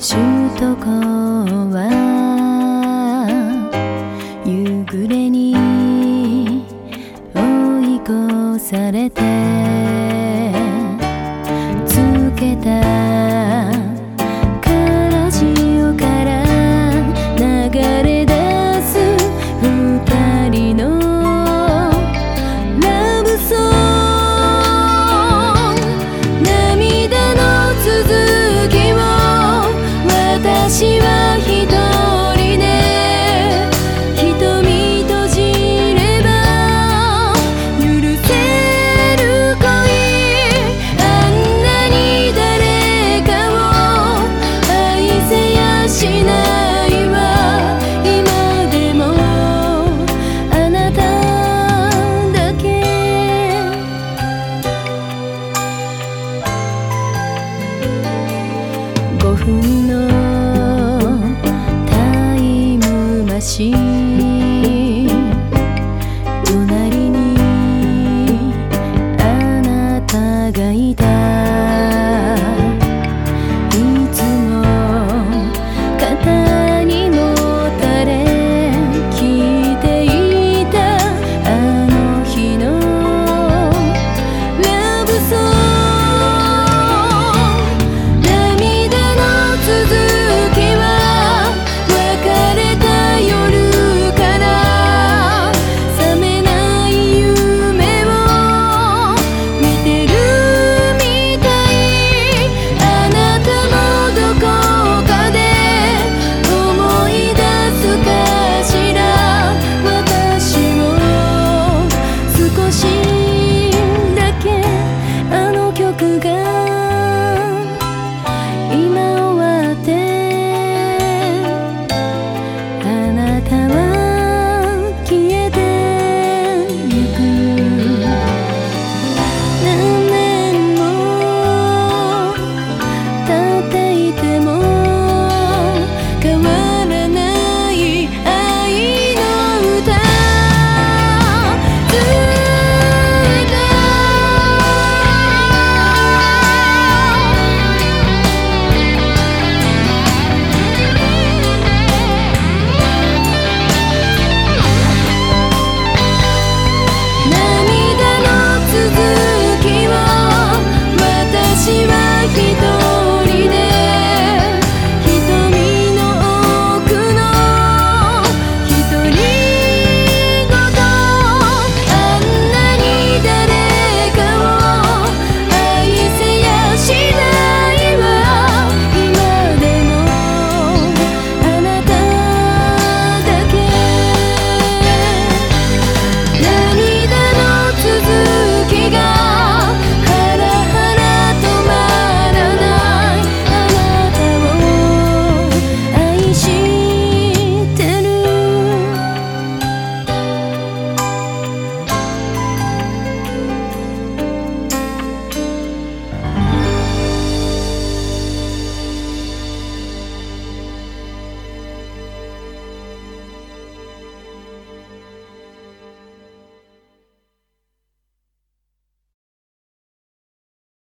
首都高は夕暮れに追い越されて who knows? rápido. 心。